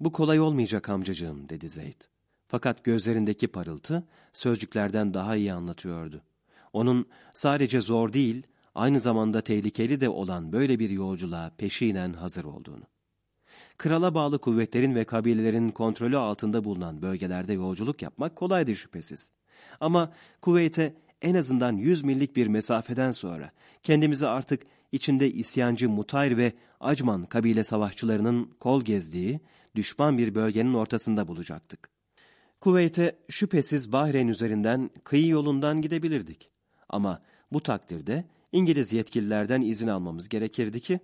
Bu kolay olmayacak amcacığım dedi Zeyd. Fakat gözlerindeki parıltı sözcüklerden daha iyi anlatıyordu. Onun sadece zor değil, aynı zamanda tehlikeli de olan böyle bir yolculuğa peşinen hazır olduğunu. Krala bağlı kuvvetlerin ve kabilelerin kontrolü altında bulunan bölgelerde yolculuk yapmak kolaydı şüphesiz. Ama Kuveyt'e en azından 100 millik bir mesafeden sonra kendimizi artık içinde isyancı Mutayr ve Acman kabile savaşçılarının kol gezdiği düşman bir bölgenin ortasında bulacaktık. Kuveyt'e şüphesiz Bahreyn üzerinden kıyı yolundan gidebilirdik. Ama bu takdirde İngiliz yetkililerden izin almamız gerekirdi ki,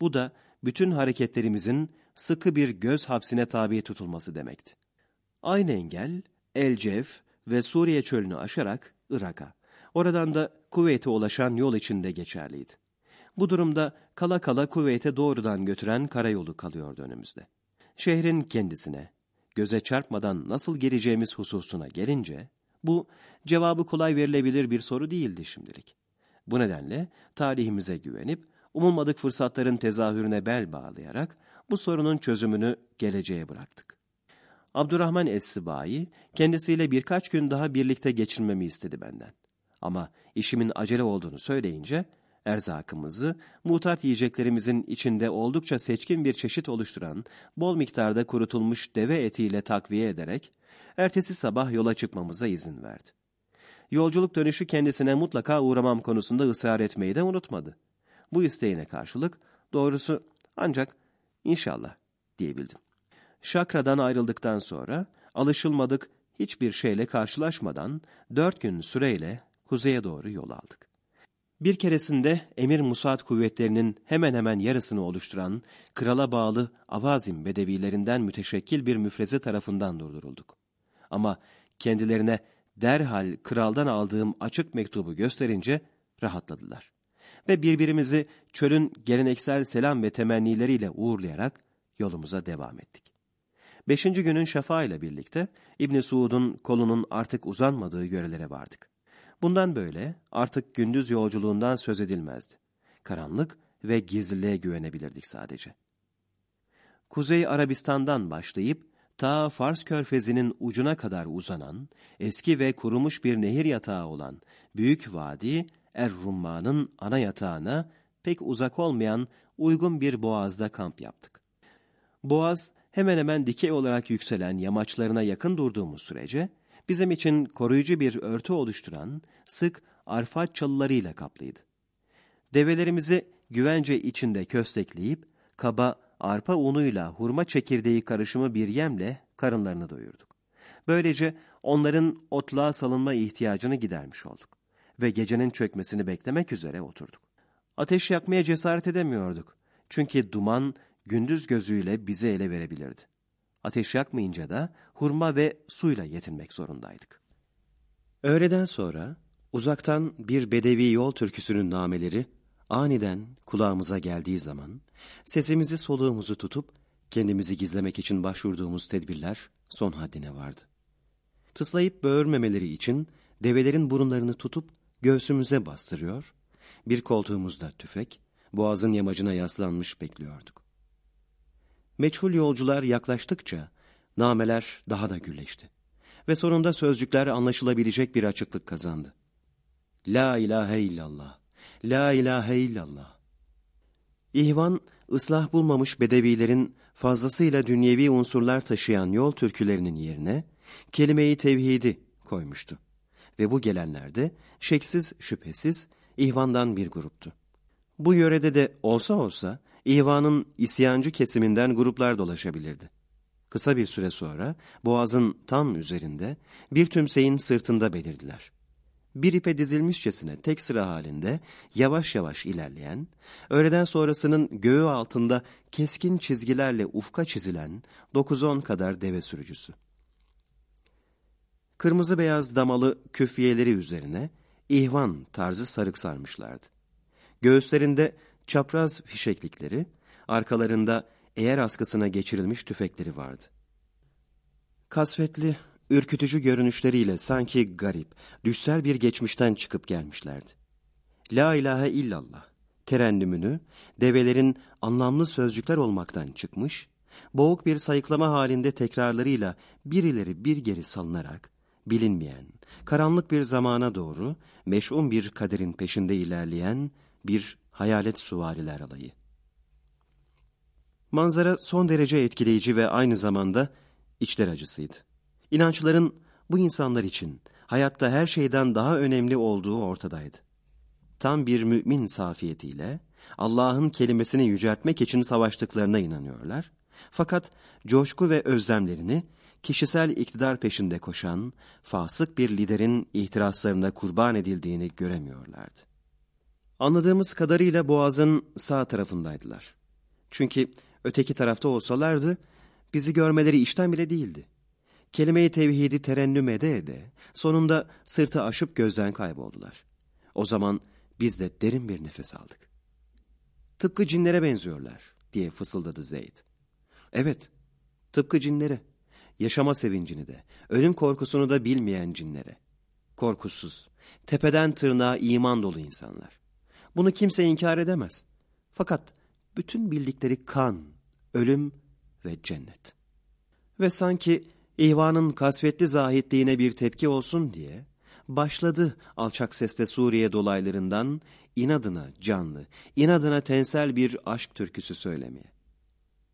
bu da bütün hareketlerimizin sıkı bir göz hapsine tabi tutulması demekti. Aynı engel, El Cef ve Suriye çölünü aşarak Irak'a, oradan da Kuveyt'e ulaşan yol içinde geçerliydi. Bu durumda kala kala Kuveyt'e doğrudan götüren karayolu kalıyordu önümüzde. Şehrin kendisine, göze çarpmadan nasıl gireceğimiz hususuna gelince, bu cevabı kolay verilebilir bir soru değildi şimdilik. Bu nedenle tarihimize güvenip, umulmadık fırsatların tezahürüne bel bağlayarak bu sorunun çözümünü geleceğe bıraktık. Abdurrahman Es-Sibai kendisiyle birkaç gün daha birlikte geçirmemi istedi benden. Ama işimin acele olduğunu söyleyince erzakımızı mutat yiyeceklerimizin içinde oldukça seçkin bir çeşit oluşturan bol miktarda kurutulmuş deve etiyle takviye ederek ertesi sabah yola çıkmamıza izin verdi. Yolculuk dönüşü kendisine mutlaka uğramam konusunda ısrar etmeyi de unutmadı. Bu isteğine karşılık doğrusu ancak inşallah diyebildim. Şakra'dan ayrıldıktan sonra alışılmadık hiçbir şeyle karşılaşmadan dört gün süreyle kuzeye doğru yol aldık. Bir keresinde Emir Musad kuvvetlerinin hemen hemen yarısını oluşturan krala bağlı Avazim bedevilerinden müteşekkil bir müfreze tarafından durdurulduk. Ama kendilerine derhal kraldan aldığım açık mektubu gösterince rahatladılar. Ve birbirimizi çölün geleneksel selam ve temennileriyle uğurlayarak yolumuza devam ettik. Beşinci günün şafağıyla birlikte İbni Suud'un kolunun artık uzanmadığı yörelere vardık. Bundan böyle artık gündüz yolculuğundan söz edilmezdi. Karanlık ve gizliliğe güvenebilirdik sadece. Kuzey Arabistan'dan başlayıp ta Fars körfezinin ucuna kadar uzanan, eski ve kurumuş bir nehir yatağı olan Büyük Vadi, Er-Rumman'ın ana yatağına pek uzak olmayan uygun bir boğazda kamp yaptık. Boğaz hemen hemen dikey olarak yükselen yamaçlarına yakın durduğumuz sürece, bizim için koruyucu bir örtü oluşturan sık arfat çalılarıyla kaplıydı. Develerimizi güvence içinde köstekleyip, kaba arpa unuyla hurma çekirdeği karışımı bir yemle karınlarını doyurduk. Böylece onların otluğa salınma ihtiyacını gidermiş olduk ve gecenin çökmesini beklemek üzere oturduk. Ateş yakmaya cesaret edemiyorduk. Çünkü duman gündüz gözüyle bizi ele verebilirdi. Ateş yakmayınca da hurma ve suyla yetinmek zorundaydık. Öğleden sonra uzaktan bir bedevi yol türküsünün nameleri aniden kulağımıza geldiği zaman sesimizi soluğumuzu tutup kendimizi gizlemek için başvurduğumuz tedbirler son haddine vardı. Tıslayıp böğürmemeleri için develerin burunlarını tutup göğsümüze bastırıyor, bir koltuğumuzda tüfek, boğazın yamacına yaslanmış bekliyorduk. Meçhul yolcular yaklaştıkça nameler daha da gürleşti. Ve sonunda sözcükler anlaşılabilecek bir açıklık kazandı. La ilahe illallah, la ilahe illallah. İhvan, ıslah bulmamış bedevilerin fazlasıyla dünyevi unsurlar taşıyan yol türkülerinin yerine kelimeyi tevhidi koymuştu. Ve bu gelenler de şeksiz şüphesiz ihvandan bir gruptu. Bu yörede de olsa olsa İhvanın isyancı kesiminden gruplar dolaşabilirdi. Kısa bir süre sonra boğazın tam üzerinde bir tümseyin sırtında belirdiler. Bir ipe dizilmişçesine tek sıra halinde yavaş yavaş ilerleyen, öğleden sonrasının göğü altında keskin çizgilerle ufka çizilen 9-10 kadar deve sürücüsü. Kırmızı beyaz damalı küfiyeleri üzerine ihvan tarzı sarık sarmışlardı. Göğüslerinde çapraz fişeklikleri, arkalarında eğer askısına geçirilmiş tüfekleri vardı. Kasvetli, ürkütücü görünüşleriyle sanki garip, düşsel bir geçmişten çıkıp gelmişlerdi. La ilahe illallah terennümünü develerin anlamlı sözcükler olmaktan çıkmış, boğuk bir sayıklama halinde tekrarlarıyla birileri bir geri salınarak, bilinmeyen, karanlık bir zamana doğru meş'um bir kaderin peşinde ilerleyen bir hayalet suvariler alayı. Manzara son derece etkileyici ve aynı zamanda içler acısıydı. İnançların bu insanlar için hayatta her şeyden daha önemli olduğu ortadaydı. Tam bir mümin safiyetiyle Allah'ın kelimesini yüceltmek için savaştıklarına inanıyorlar. Fakat coşku ve özlemlerini kişisel iktidar peşinde koşan fasık bir liderin ihtiraslarına kurban edildiğini göremiyorlardı. Anladığımız kadarıyla boğazın sağ tarafındaydılar. Çünkü öteki tarafta olsalardı bizi görmeleri işten bile değildi. Kelime-i tevhidi terennüm ede ede sonunda sırtı aşıp gözden kayboldular. O zaman biz de derin bir nefes aldık. Tıpkı cinlere benziyorlar diye fısıldadı Zeyd. Evet, tıpkı cinlere. Yaşama sevincini de, ölüm korkusunu da bilmeyen cinlere. Korkusuz, tepeden tırnağa iman dolu insanlar. Bunu kimse inkar edemez. Fakat bütün bildikleri kan, ölüm ve cennet. Ve sanki ihvanın kasvetli zahitliğine bir tepki olsun diye başladı alçak sesle Suriye dolaylarından inadına canlı, inadına tensel bir aşk türküsü söylemeye.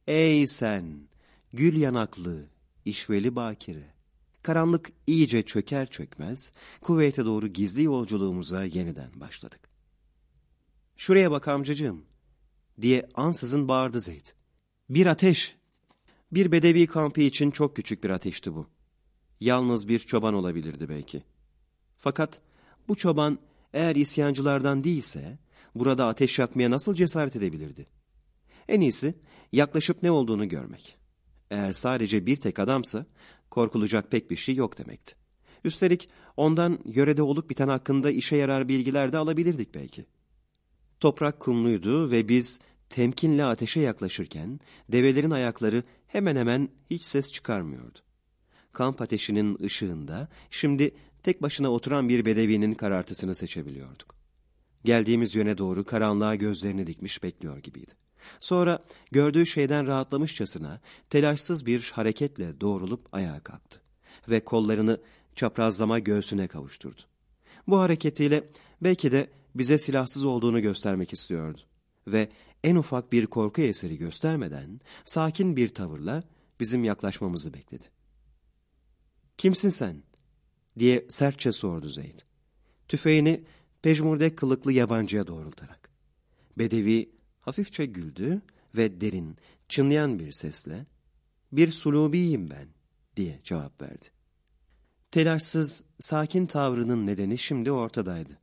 Ey sen, gül yanaklı, işveli bakire! Karanlık iyice çöker çökmez, kuvvete doğru gizli yolculuğumuza yeniden başladık. Şuraya bak amcacığım, diye ansızın bağırdı Zeyd. Bir ateş. Bir bedevi kampı için çok küçük bir ateşti bu. Yalnız bir çoban olabilirdi belki. Fakat bu çoban eğer isyancılardan değilse burada ateş yakmaya nasıl cesaret edebilirdi? En iyisi yaklaşıp ne olduğunu görmek. Eğer sadece bir tek adamsa korkulacak pek bir şey yok demekti. Üstelik ondan yörede olup biten hakkında işe yarar bilgiler de alabilirdik belki. Toprak kumluydu ve biz temkinle ateşe yaklaşırken develerin ayakları hemen hemen hiç ses çıkarmıyordu. Kamp ateşinin ışığında şimdi tek başına oturan bir bedevinin karartısını seçebiliyorduk. Geldiğimiz yöne doğru karanlığa gözlerini dikmiş bekliyor gibiydi. Sonra gördüğü şeyden rahatlamışçasına telaşsız bir hareketle doğrulup ayağa kalktı ve kollarını çaprazlama göğsüne kavuşturdu. Bu hareketiyle belki de bize silahsız olduğunu göstermek istiyordu ve en ufak bir korku eseri göstermeden sakin bir tavırla bizim yaklaşmamızı bekledi. Kimsin sen? diye sertçe sordu Zeyd. Tüfeğini pejmurde kılıklı yabancıya doğrultarak. Bedevi hafifçe güldü ve derin, çınlayan bir sesle ''Bir sulubiyim ben'' diye cevap verdi. Telaşsız, sakin tavrının nedeni şimdi ortadaydı.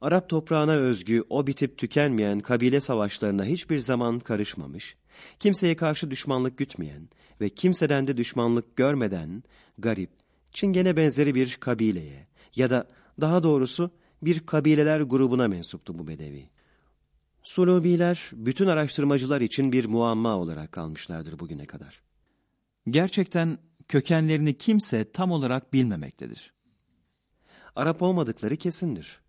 Arap toprağına özgü o bitip tükenmeyen kabile savaşlarına hiçbir zaman karışmamış, kimseye karşı düşmanlık gütmeyen ve kimseden de düşmanlık görmeden garip, Çingene benzeri bir kabileye ya da daha doğrusu bir kabileler grubuna mensuptu bu bedevi. Sulubiler bütün araştırmacılar için bir muamma olarak kalmışlardır bugüne kadar. Gerçekten kökenlerini kimse tam olarak bilmemektedir. Arap olmadıkları kesindir.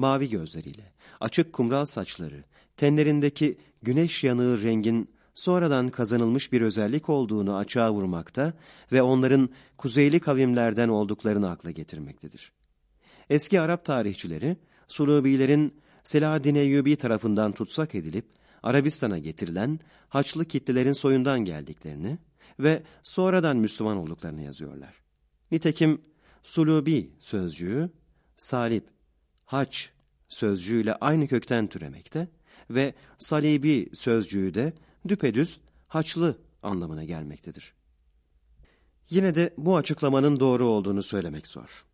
Mavi gözleriyle, açık kumral saçları, tenlerindeki güneş yanığı rengin sonradan kazanılmış bir özellik olduğunu açığa vurmakta ve onların kuzeyli kavimlerden olduklarını akla getirmektedir. Eski Arap tarihçileri, Sulubilerin Selahaddin Eyyubi tarafından tutsak edilip Arabistan'a getirilen Haçlı kitlelerin soyundan geldiklerini ve sonradan Müslüman olduklarını yazıyorlar. Nitekim Sulubi sözcüğü salip, haç sözcüğüyle aynı kökten türemekte ve salibi sözcüğü de düpedüz haçlı anlamına gelmektedir. Yine de bu açıklamanın doğru olduğunu söylemek zor.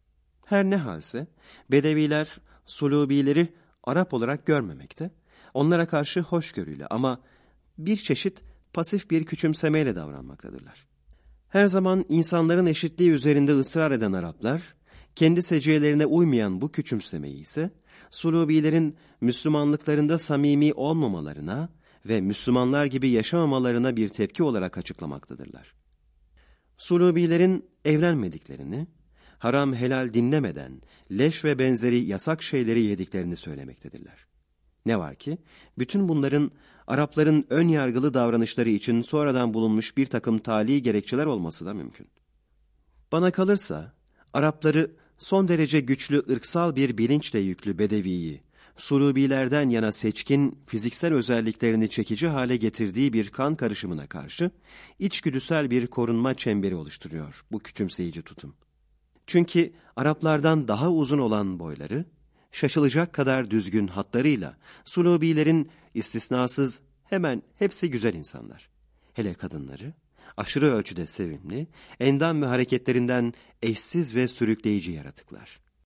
Her ne halse Bedeviler Sulubileri Arap olarak görmemekte, onlara karşı hoşgörüyle ama bir çeşit pasif bir küçümsemeyle davranmaktadırlar. Her zaman insanların eşitliği üzerinde ısrar eden Araplar, kendi seciyelerine uymayan bu küçümsemeyi ise Sulubilerin Müslümanlıklarında samimi olmamalarına ve Müslümanlar gibi yaşamamalarına bir tepki olarak açıklamaktadırlar. Sulubilerin evlenmediklerini, haram helal dinlemeden leş ve benzeri yasak şeyleri yediklerini söylemektedirler. Ne var ki bütün bunların Arapların ön yargılı davranışları için sonradan bulunmuş bir takım tali gerekçeler olması da mümkün. Bana kalırsa, Arapları son derece güçlü ırksal bir bilinçle yüklü Bedevi'yi, Surubilerden yana seçkin, fiziksel özelliklerini çekici hale getirdiği bir kan karışımına karşı, içgüdüsel bir korunma çemberi oluşturuyor bu küçümseyici tutum. Çünkü Araplardan daha uzun olan boyları, şaşılacak kadar düzgün hatlarıyla Sulubilerin istisnasız hemen hepsi güzel insanlar. Hele kadınları aşırı ölçüde sevimli, endam ve hareketlerinden eşsiz ve sürükleyici yaratıklar.